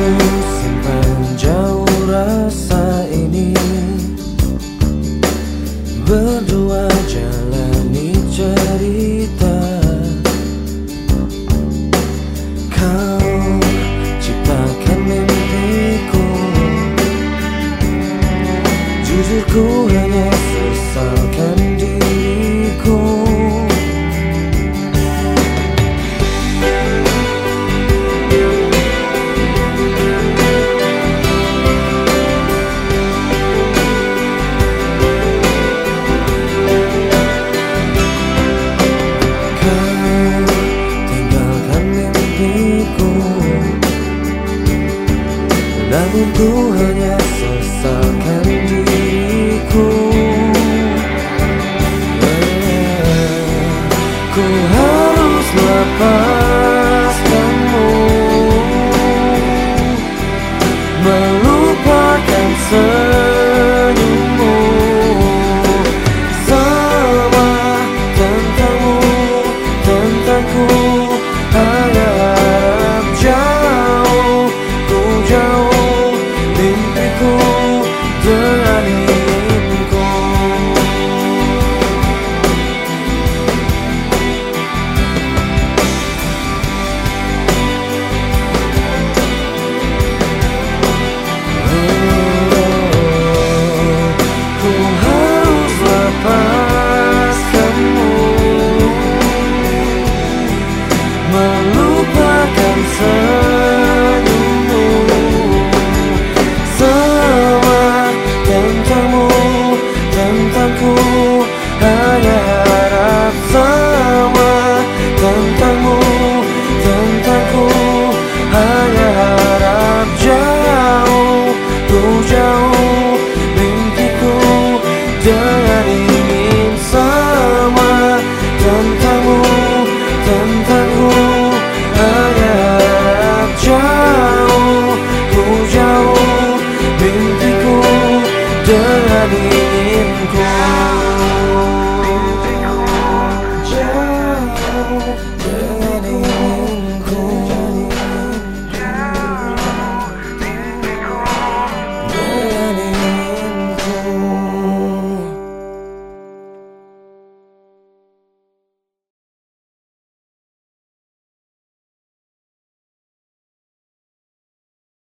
Ku simpan jauh rasa ini. Berdua jalani cerita. Inginku hanya sesalkan diriku. Ku harus lepas love